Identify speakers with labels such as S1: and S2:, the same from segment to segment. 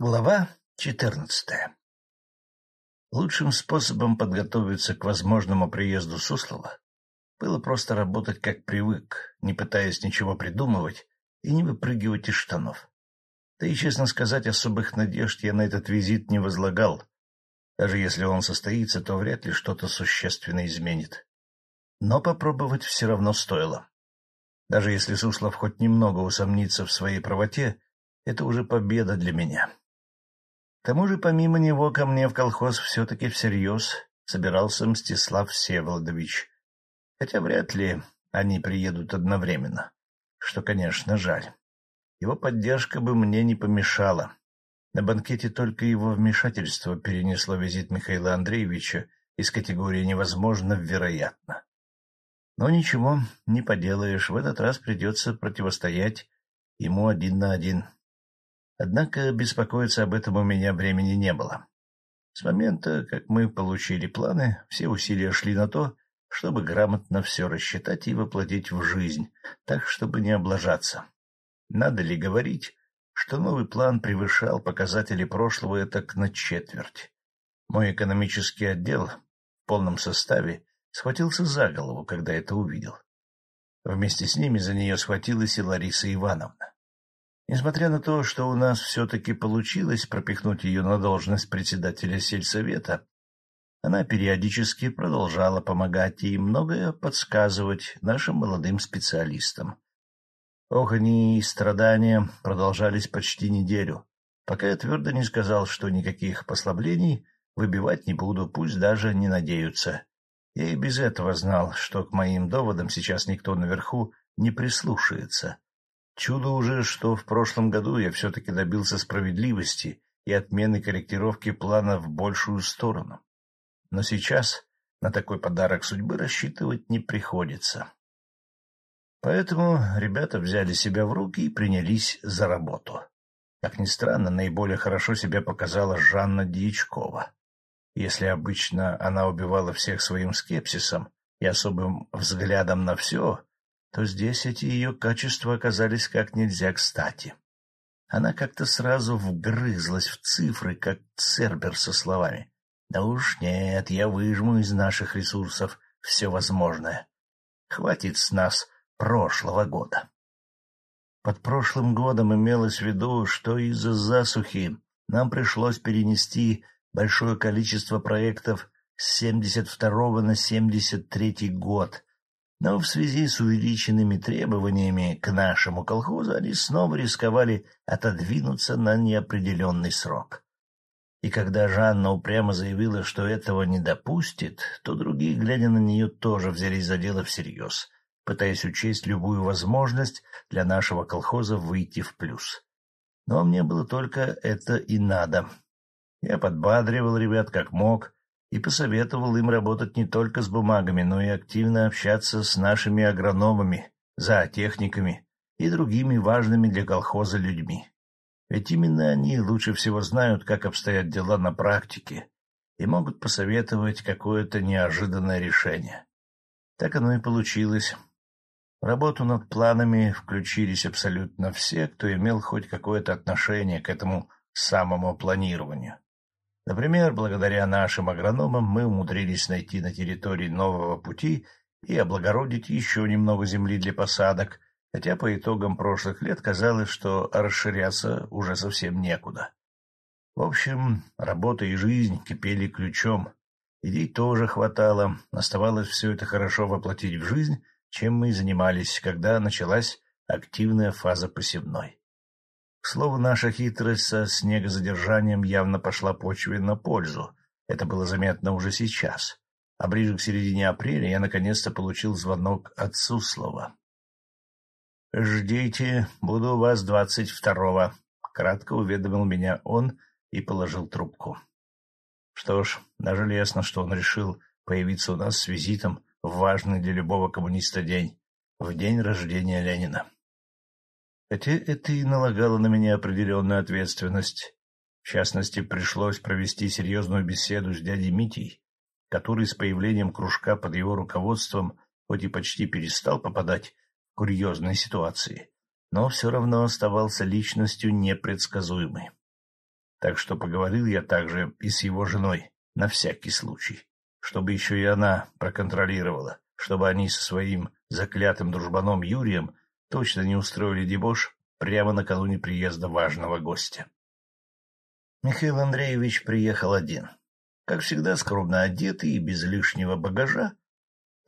S1: Глава четырнадцатая Лучшим способом подготовиться к возможному приезду Суслова было просто работать как привык, не пытаясь ничего придумывать и не выпрыгивать из штанов. Да и, честно сказать, особых надежд я на этот визит не возлагал. Даже если он состоится, то вряд ли что-то существенно изменит. Но попробовать все равно стоило. Даже если Суслов хоть немного усомнится в своей правоте, это уже победа для меня. Тому же, помимо него, ко мне в колхоз все-таки всерьез собирался Мстислав Всеволодович. Хотя вряд ли они приедут одновременно, что, конечно, жаль. Его поддержка бы мне не помешала. На банкете только его вмешательство перенесло визит Михаила Андреевича из категории «невозможно» в «вероятно». Но ничего, не поделаешь, в этот раз придется противостоять ему один на один. Однако беспокоиться об этом у меня времени не было. С момента, как мы получили планы, все усилия шли на то, чтобы грамотно все рассчитать и воплотить в жизнь, так, чтобы не облажаться. Надо ли говорить, что новый план превышал показатели прошлого этак на четверть? Мой экономический отдел в полном составе схватился за голову, когда это увидел. Вместе с ними за нее схватилась и Лариса Ивановна. Несмотря на то, что у нас все-таки получилось пропихнуть ее на должность председателя сельсовета, она периодически продолжала помогать и многое подсказывать нашим молодым специалистам. Ох, они и страдания продолжались почти неделю, пока я твердо не сказал, что никаких послаблений выбивать не буду, пусть даже не надеются. Я и без этого знал, что к моим доводам сейчас никто наверху не прислушается. Чудо уже, что в прошлом году я все-таки добился справедливости и отмены корректировки плана в большую сторону. Но сейчас на такой подарок судьбы рассчитывать не приходится. Поэтому ребята взяли себя в руки и принялись за работу. Как ни странно, наиболее хорошо себя показала Жанна Дьячкова. Если обычно она убивала всех своим скепсисом и особым взглядом на все, то здесь эти ее качества оказались как нельзя кстати. Она как-то сразу вгрызлась в цифры, как Цербер со словами. «Да уж нет, я выжму из наших ресурсов все возможное. Хватит с нас прошлого года». Под прошлым годом имелось в виду, что из-за засухи нам пришлось перенести большое количество проектов с 72 на 73 год, но в связи с увеличенными требованиями к нашему колхозу они снова рисковали отодвинуться на неопределенный срок. И когда Жанна упрямо заявила, что этого не допустит, то другие, глядя на нее, тоже взялись за дело всерьез, пытаясь учесть любую возможность для нашего колхоза выйти в плюс. Но мне было только это и надо. Я подбадривал ребят как мог, и посоветовал им работать не только с бумагами, но и активно общаться с нашими агрономами, зоотехниками и другими важными для колхоза людьми. Ведь именно они лучше всего знают, как обстоят дела на практике, и могут посоветовать какое-то неожиданное решение. Так оно и получилось. Работу над планами включились абсолютно все, кто имел хоть какое-то отношение к этому самому планированию. Например, благодаря нашим агрономам мы умудрились найти на территории нового пути и облагородить еще немного земли для посадок, хотя по итогам прошлых лет казалось, что расширяться уже совсем некуда. В общем, работа и жизнь кипели ключом. Идей тоже хватало, оставалось все это хорошо воплотить в жизнь, чем мы и занимались, когда началась активная фаза посевной. К слову, наша хитрость со снегозадержанием явно пошла почве на пользу. Это было заметно уже сейчас. А ближе к середине апреля я наконец-то получил звонок от Суслова. «Ждите, буду у вас двадцать второго», — кратко уведомил меня он и положил трубку. Что ж, даже лестно, что он решил появиться у нас с визитом в важный для любого коммуниста день, в день рождения Ленина хотя это и налагало на меня определенную ответственность. В частности, пришлось провести серьезную беседу с дядей Митей, который с появлением кружка под его руководством хоть и почти перестал попадать в курьезные ситуации, но все равно оставался личностью непредсказуемой. так что поговорил я также и с его женой, на всякий случай, чтобы еще и она проконтролировала, чтобы они со своим заклятым дружбаном Юрием точно не устроили дебош прямо накануне приезда важного гостя. Михаил Андреевич приехал один. Как всегда, скромно одетый и без лишнего багажа,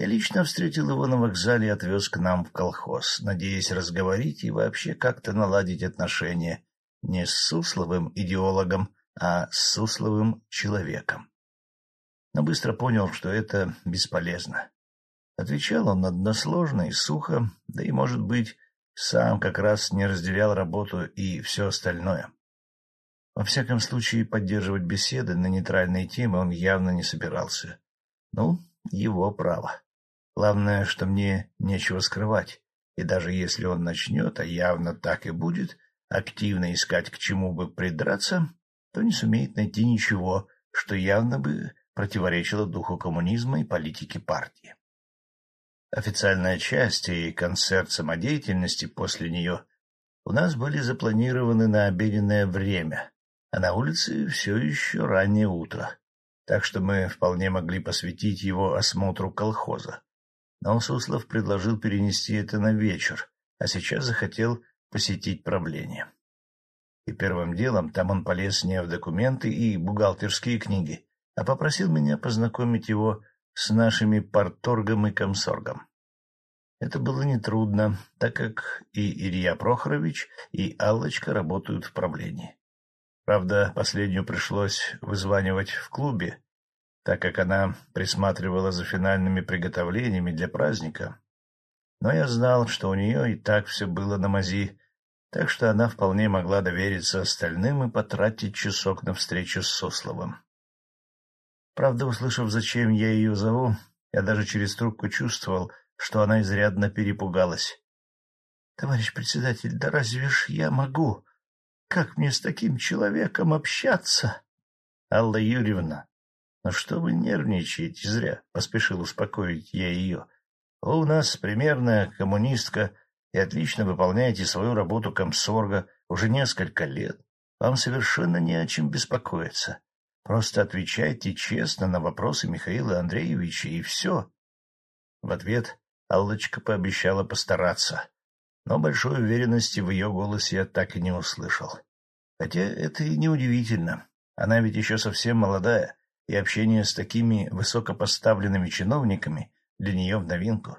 S1: я лично встретил его на вокзале и отвез к нам в колхоз, надеясь разговорить и вообще как-то наладить отношения не с Сусловым идеологом, а с Сусловым человеком. Но быстро понял, что это бесполезно. Отвечал он односложно и сухо, да и, может быть, сам как раз не разделял работу и все остальное. Во всяком случае, поддерживать беседы на нейтральные темы он явно не собирался. Ну, его право. Главное, что мне нечего скрывать, и даже если он начнет, а явно так и будет, активно искать к чему бы придраться, то не сумеет найти ничего, что явно бы противоречило духу коммунизма и политике партии. Официальная часть и концерт самодеятельности после нее у нас были запланированы на обеденное время, а на улице все еще раннее утро, так что мы вполне могли посвятить его осмотру колхоза. Но Суслов предложил перенести это на вечер, а сейчас захотел посетить правление. И первым делом там он полез не в документы и бухгалтерские книги, а попросил меня познакомить его с нашими парторгом и комсоргом. Это было нетрудно, так как и Илья Прохорович, и Аллочка работают в правлении. Правда, последнюю пришлось вызванивать в клубе, так как она присматривала за финальными приготовлениями для праздника. Но я знал, что у нее и так все было на мази, так что она вполне могла довериться остальным и потратить часок на встречу с Сословым. Правда, услышав, зачем я ее зову, я даже через трубку чувствовал, что она изрядно перепугалась. — Товарищ председатель, да разве ж я могу? Как мне с таким человеком общаться? — Алла Юрьевна, ну что вы нервничаете зря? — поспешил успокоить я ее. — Вы у нас примерная коммунистка и отлично выполняете свою работу комсорга уже несколько лет. Вам совершенно не о чем беспокоиться. Просто отвечайте честно на вопросы Михаила Андреевича, и все. В ответ Аллочка пообещала постараться, но большой уверенности в ее голосе я так и не услышал. Хотя это и неудивительно. Она ведь еще совсем молодая, и общение с такими высокопоставленными чиновниками для нее в новинку.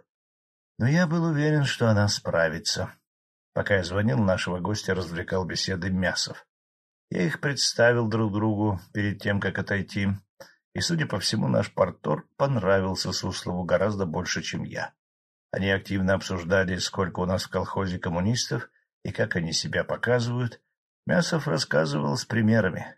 S1: Но я был уверен, что она справится. Пока я звонил, нашего гостя развлекал беседой Мясов. Я их представил друг другу перед тем, как отойти, и, судя по всему, наш партор понравился Суслову гораздо больше, чем я. Они активно обсуждали, сколько у нас в колхозе коммунистов и как они себя показывают. Мясов рассказывал с примерами.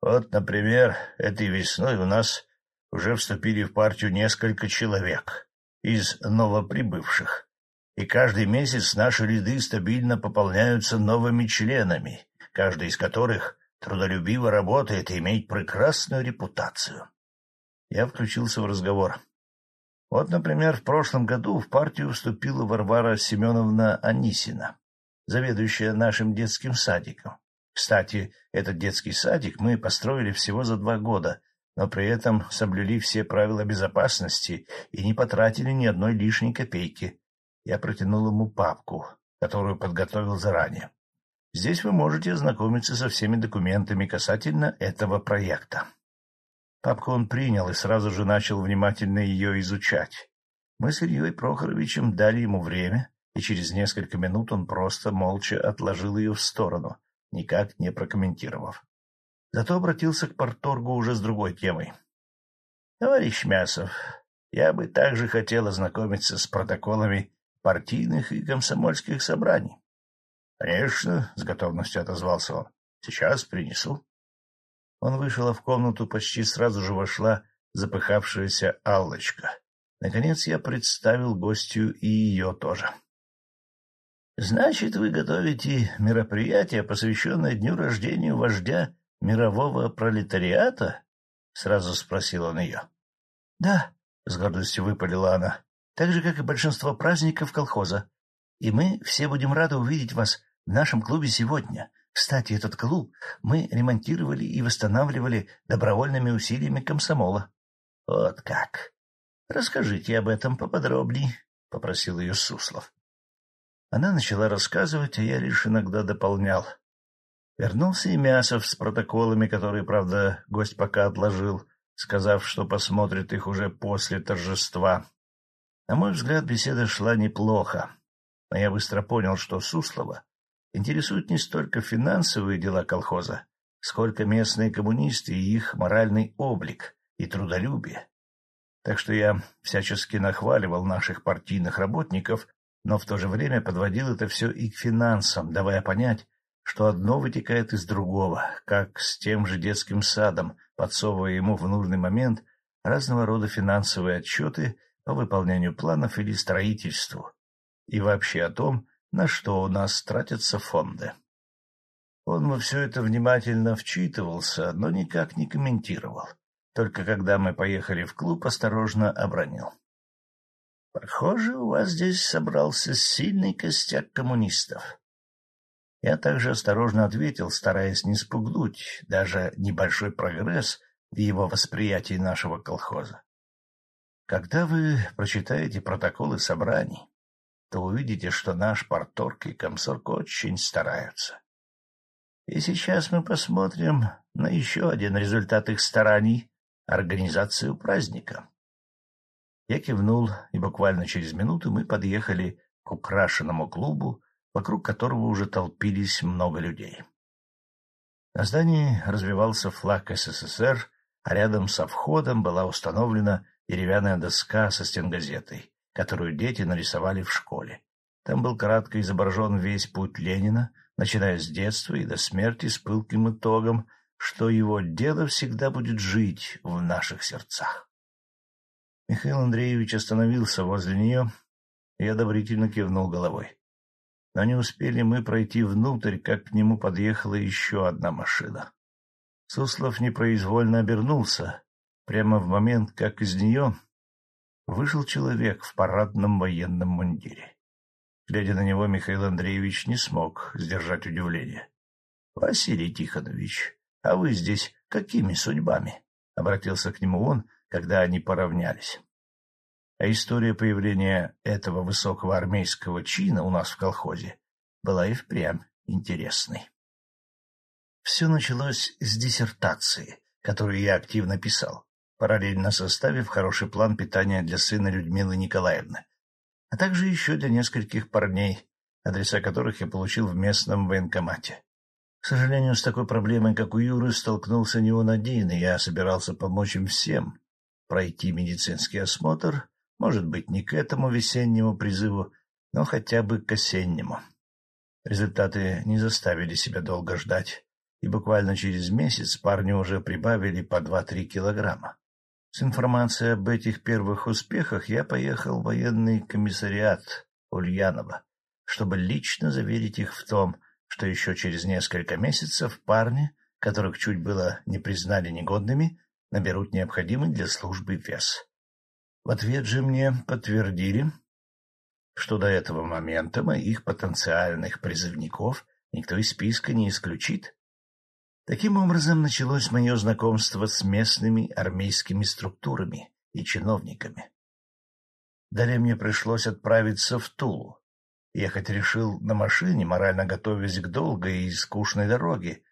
S1: Вот, например, этой весной у нас уже вступили в партию несколько человек из новоприбывших, и каждый месяц наши ряды стабильно пополняются новыми членами, каждый из которых трудолюбиво работает и имеет прекрасную репутацию. Я включился в разговор. Вот, например, в прошлом году в партию вступила Варвара Семеновна Анисина, заведующая нашим детским садиком. Кстати, этот детский садик мы построили всего за два года, но при этом соблюли все правила безопасности и не потратили ни одной лишней копейки. Я протянул ему папку, которую подготовил заранее. Здесь вы можете ознакомиться со всеми документами касательно этого проекта. Папку он принял и сразу же начал внимательно ее изучать. Мы с Ильей Прохоровичем дали ему время, и через несколько минут он просто молча отложил ее в сторону, никак не прокомментировав. Зато обратился к порторгу уже с другой темой. — Товарищ Мясов, я бы также хотел ознакомиться с протоколами партийных и комсомольских собраний. — Конечно, — с готовностью отозвался он. — Сейчас принесу. Он вышел, а в комнату почти сразу же вошла запыхавшаяся Аллочка. Наконец я представил гостью и ее тоже. — Значит, вы готовите мероприятие, посвященное дню рождения вождя мирового пролетариата? — сразу спросил он ее. — Да, — с гордостью выпалила она, — так же, как и большинство праздников колхоза. И мы все будем рады увидеть вас в нашем клубе сегодня, Кстати, этот клуб мы ремонтировали и восстанавливали добровольными усилиями комсомола. — Вот как! Расскажите об этом поподробней, — попросил ее Суслов. Она начала рассказывать, а я лишь иногда дополнял. Вернулся и Мясов с протоколами, которые, правда, гость пока отложил, сказав, что посмотрит их уже после торжества. На мой взгляд, беседа шла неплохо, но я быстро понял, что Суслова интересуют не столько финансовые дела колхоза, сколько местные коммунисты и их моральный облик и трудолюбие. Так что я всячески нахваливал наших партийных работников, но в то же время подводил это все и к финансам, давая понять, что одно вытекает из другого, как с тем же детским садом, подсовывая ему в нужный момент разного рода финансовые отчеты по выполнению планов или строительству, и вообще о том, на что у нас тратятся фонды. Он во все это внимательно вчитывался, но никак не комментировал. Только когда мы поехали в клуб, осторожно обронил. — Похоже, у вас здесь собрался сильный костяк коммунистов. Я также осторожно ответил, стараясь не спугнуть даже небольшой прогресс в его восприятии нашего колхоза. Когда вы прочитаете протоколы собраний, то увидите, что наш порторг и комсорг очень стараются. И сейчас мы посмотрим на еще один результат их стараний — организацию праздника. Я кивнул, и буквально через минуту мы подъехали к украшенному клубу, вокруг которого уже толпились много людей. На здании развивался флаг СССР, а рядом со входом была установлена деревянная доска со стенгазетой, которую дети нарисовали в школе. Там был кратко изображен весь путь Ленина, начиная с детства и до смерти с пылким итогом, что его дело всегда будет жить в наших сердцах. Михаил Андреевич остановился возле нее и одобрительно кивнул головой. Но не успели мы пройти внутрь, как к нему подъехала еще одна машина. Суслов непроизвольно обернулся, прямо в момент, как из нее вышел человек в парадном военном мундире. Глядя на него, Михаил Андреевич не смог сдержать удивление. — Василий Тихонович, а вы здесь какими судьбами? — обратился к нему он, когда они поравнялись. А история появления этого высокого армейского чина у нас в колхозе была и впрямь интересной. Все началось с диссертации, которую я активно писал, параллельно составив хороший план питания для сына Людмилы Николаевны, а также еще для нескольких парней, адреса которых я получил в местном военкомате. К сожалению, с такой проблемой, как у Юры, столкнулся не он один, и я собирался помочь им всем пройти медицинский осмотр может быть, не к этому весеннему призыву, но хотя бы к осеннему. Результаты не заставили себя долго ждать, и буквально через месяц парни уже прибавили по два-три килограмма. С информацией об этих первых успехах я поехал в военный комиссариат Ульянова, чтобы лично заверить их в том, что еще через несколько месяцев парни, которых чуть было не признали негодными, наберут необходимый для службы вес. В ответ же мне подтвердили, что до этого момента моих потенциальных призывников никто из списка не исключит. Таким образом началось мое знакомство с местными армейскими структурами и чиновниками. Далее мне пришлось отправиться в Тулу. Ехать решил на машине, морально готовясь к долгой и скучной дороге.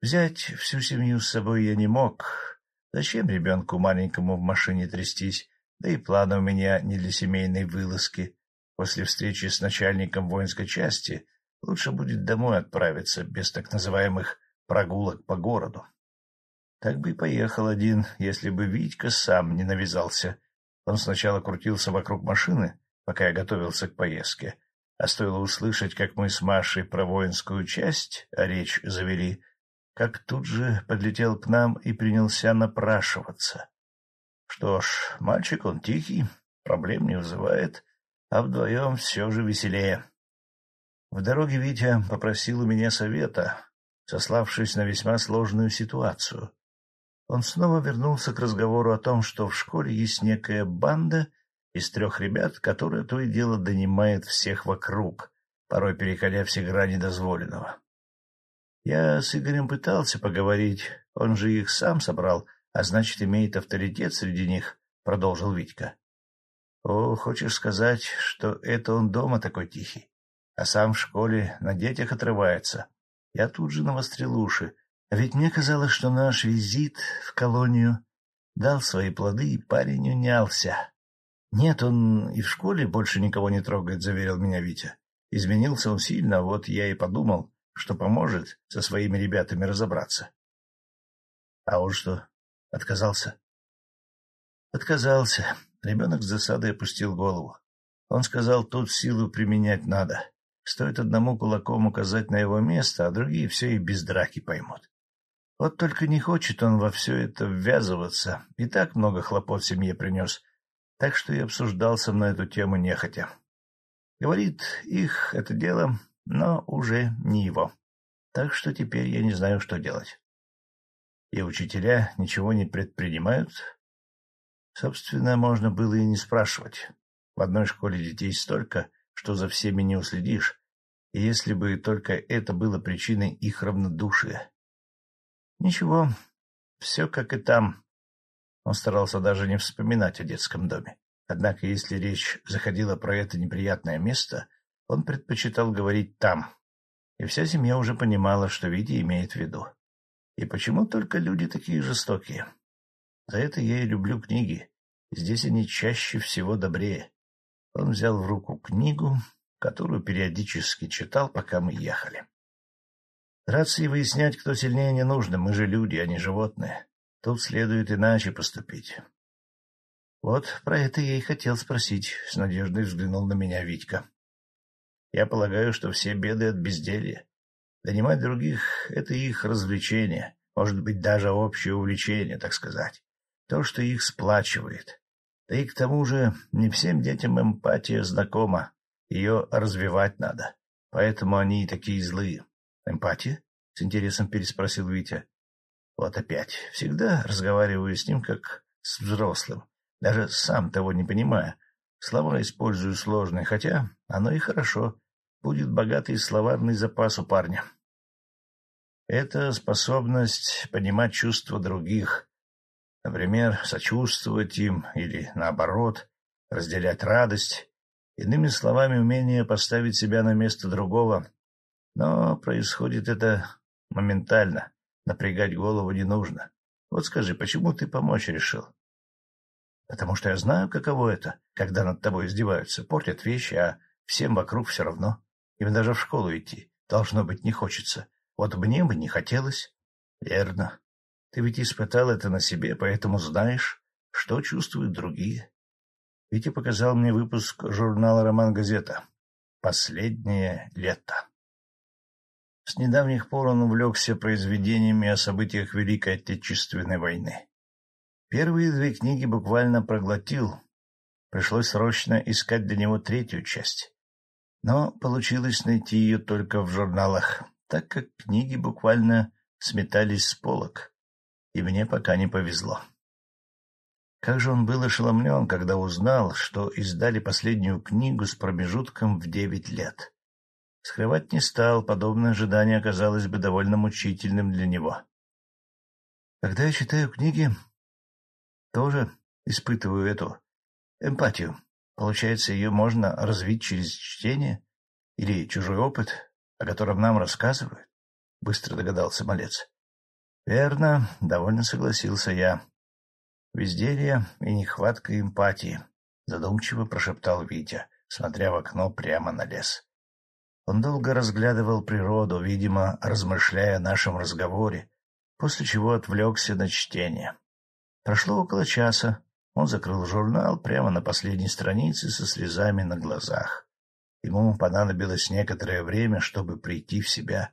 S1: Взять всю семью с собой я не мог. Зачем ребенку маленькому в машине трястись? Да и планы у меня не для семейной вылазки. После встречи с начальником воинской части лучше будет домой отправиться, без так называемых прогулок по городу. Так бы и поехал один, если бы Витька сам не навязался. Он сначала крутился вокруг машины, пока я готовился к поездке, а стоило услышать, как мы с Машей про воинскую часть, а речь завели, как тут же подлетел к нам и принялся напрашиваться. Что ж, мальчик он тихий, проблем не вызывает, а вдвоем все же веселее. В дороге Витя попросил у меня совета, сославшись на весьма сложную ситуацию. Он снова вернулся к разговору о том, что в школе есть некая банда из трех ребят, которая то и дело донимает всех вокруг, порой переходя все грани дозволенного. Я с Игорем пытался поговорить, он же их сам собрал, а значит, имеет авторитет среди них, — продолжил Витька. — О, хочешь сказать, что это он дома такой тихий, а сам в школе на детях отрывается? Я тут же навострил уши, ведь мне казалось, что наш визит в колонию дал свои плоды, и парень унялся. — Нет, он и в школе больше никого не трогает, — заверил меня Витя. Изменился он сильно, вот я и подумал, что поможет со своими ребятами разобраться. — А он что, отказался? — Отказался. Ребенок с засадой опустил голову. Он сказал, тут силу применять надо. Стоит одному кулаком указать на его место, а другие все и без драки поймут. Вот только не хочет он во все это ввязываться, и так много хлопот семье принес, так что и обсуждал со мной эту тему нехотя. Говорит, их это дело, но уже не его. Так что теперь я не знаю, что делать. И учителя ничего не предпринимают? Собственно, можно было и не спрашивать. В одной школе детей столько, что за всеми не уследишь, если бы только это было причиной их равнодушия. Ничего, все как и там. Он старался даже не вспоминать о детском доме. Однако, если речь заходила про это неприятное место, он предпочитал говорить «там», и вся семья уже понимала, что Витя имеет в виду. И почему только люди такие жестокие? За это я и люблю книги. Здесь они чаще всего добрее. Он взял в руку книгу, которую периодически читал, пока мы ехали. Драться и выяснять, кто сильнее, не нужно. Мы же люди, а не животные. Тут следует иначе поступить. Вот про это я и хотел спросить. С надеждой взглянул на меня Витька. Я полагаю, что все беды от безделья. Донимать других — это их развлечение, может быть, даже общее увлечение, так сказать. То, что их сплачивает. Да и к тому же не всем детям эмпатия знакома, ее развивать надо. Поэтому они такие злые. — Эмпатия? — с интересом переспросил Витя. — Вот опять. Всегда разговариваю с ним, как с взрослым, даже сам того не понимая. Слова использую сложные, хотя оно и хорошо. Будет богатый словарный запас у парня. Это способность понимать чувства других, например, сочувствовать им или, наоборот, разделять радость Иными словами, умение поставить себя на место другого. Но происходит это моментально. Напрягать голову не нужно. Вот скажи, почему ты помочь решил? Потому что я знаю, каково это, когда над тобой издеваются, портят вещи, а всем вокруг все равно. Им даже в школу идти, должно быть, не хочется. Вот мне бы не хотелось. Верно. Ты ведь испытал это на себе, поэтому знаешь, что чувствуют другие. Витя показал мне выпуск журнала «Роман-газета». «Последнее лето». С недавних пор он увлекся произведениями о событиях Великой Отечественной войны. Первые две книги буквально проглотил. Пришлось срочно искать для него третью часть. Но получилось найти ее только в журналах, так как книги буквально сметались с полок, и мне пока не повезло. Как же он был ошеломлен, когда узнал, что издали последнюю книгу с промежутком в девять лет. Скрывать не стал, подобное ожидание оказалось бы довольно мучительным для него. Когда я читаю книги, тоже испытываю эту эмпатию. Получается, ее можно развить через чтение или чужой опыт, о котором нам рассказывают? — быстро догадался малец. — Верно, — довольно согласился я. Безделье и нехватка эмпатии, — задумчиво прошептал Витя, смотря в окно прямо на лес. Он долго разглядывал природу, видимо, размышляя о нашем разговоре, после чего отвлекся на чтение. Прошло около часа. Он закрыл журнал прямо на последней странице со слезами на глазах. Ему понадобилось некоторое время, чтобы прийти в себя.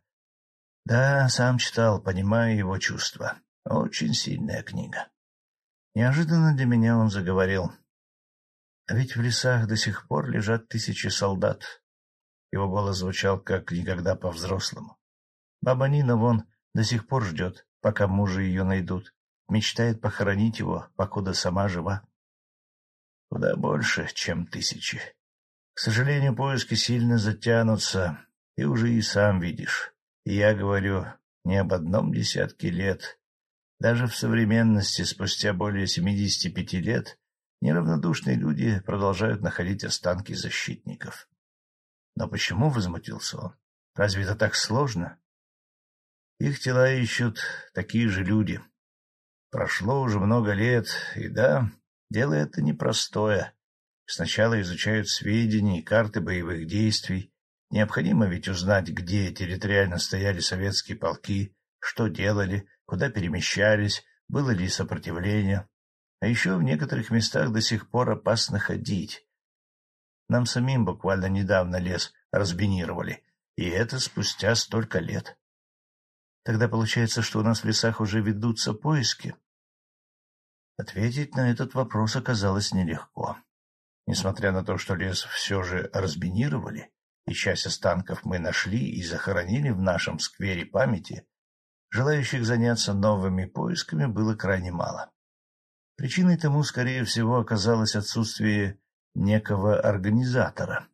S1: Да, сам читал, понимаю его чувства. Очень сильная книга. Неожиданно для меня он заговорил. А ведь в лесах до сих пор лежат тысячи солдат. Его голос звучал как никогда по-взрослому. Баба Нина вон до сих пор ждет, пока мужа ее найдут. Мечтает похоронить его, покуда сама жива. Куда больше, чем тысячи. К сожалению, поиски сильно затянутся, и уже и сам видишь. Я говорю ни об одном десятке лет. Даже в современности, спустя более 75 лет, неравнодушные люди продолжают находить останки защитников. Но почему, — возмутился он, — разве это так сложно? Их тела ищут такие же люди. Прошло уже много лет, и да, дело это непростое. Сначала изучают сведения и карты боевых действий. Необходимо ведь узнать, где территориально стояли советские полки, что делали, куда перемещались, было ли сопротивление. А еще в некоторых местах до сих пор опасно ходить. Нам самим буквально недавно лес разбинировали, и это спустя столько лет. Тогда получается, что у нас в лесах уже ведутся поиски? Ответить на этот вопрос оказалось нелегко. Несмотря на то, что лес все же разбинировали, и часть останков мы нашли и захоронили в нашем сквере памяти, желающих заняться новыми поисками было крайне мало. Причиной тому, скорее всего, оказалось отсутствие некого организатора.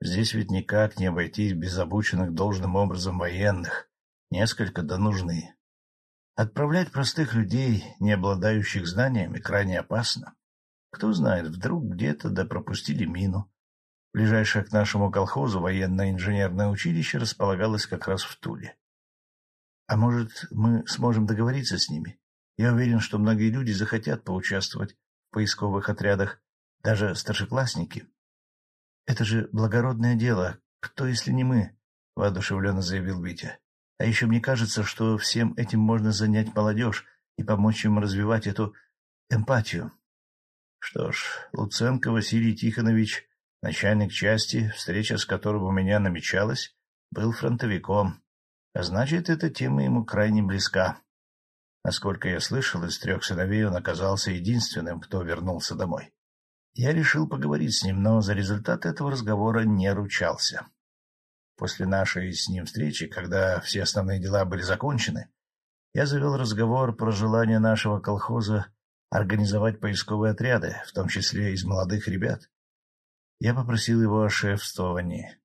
S1: Здесь ведь никак не обойтись без обученных должным образом военных, несколько да нужны. Отправлять простых людей, не обладающих знаниями, крайне опасно. Кто знает, вдруг где-то да пропустили мину. Ближайшее к нашему колхозу военное инженерное училище располагалось как раз в Туле. А может, мы сможем договориться с ними? Я уверен, что многие люди захотят поучаствовать в поисковых отрядах, даже старшеклассники. Это же благородное дело. Кто, если не мы? — воодушевленно заявил Витя. А еще мне кажется, что всем этим можно занять молодежь и помочь им развивать эту эмпатию. Что ж, Луценко Василий Тихонович, начальник части, встреча с которым у меня намечалась, был фронтовиком, а значит, эта тема ему крайне близка. Насколько я слышал, из трех сыновей он оказался единственным, кто вернулся домой. Я решил поговорить с ним, но за результат этого разговора не ручался. После нашей с ним встречи, когда все основные дела были закончены, я завел разговор про желание нашего колхоза организовать поисковые отряды, в том числе из молодых ребят. Я попросил его о шефствовании,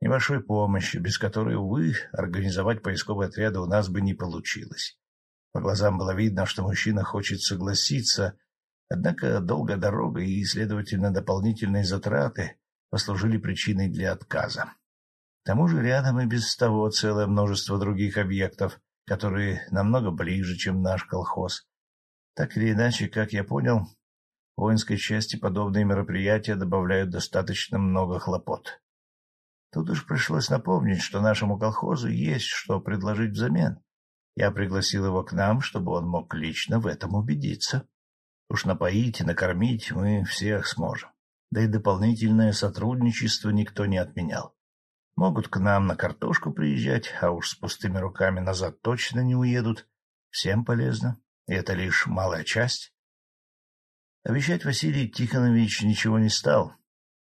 S1: небольшой помощи, без которой, увы, организовать поисковые отряды у нас бы не получилось. По глазам было видно, что мужчина хочет согласиться, однако долгая дорога и, следовательно, дополнительные затраты послужили причиной для отказа. К тому же рядом и без того целое множество других объектов, которые намного ближе, чем наш колхоз. Так или иначе, как я понял, воинской части подобные мероприятия добавляют достаточно много хлопот. Тут уж пришлось напомнить, что нашему колхозу есть что предложить взамен. Я пригласил его к нам, чтобы он мог лично в этом убедиться. Уж напоить и накормить мы всех сможем. Да и дополнительное сотрудничество никто не отменял. Могут к нам на картошку приезжать, а уж с пустыми руками назад точно не уедут. Всем полезно, и это лишь малая часть. Обещать Василий Тихонович ничего не стал,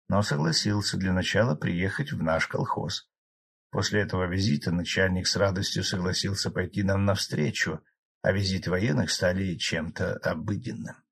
S1: но согласился для начала приехать в наш колхоз. После этого визита начальник с радостью согласился пойти нам навстречу, а визиты военных стали чем-то обыденным.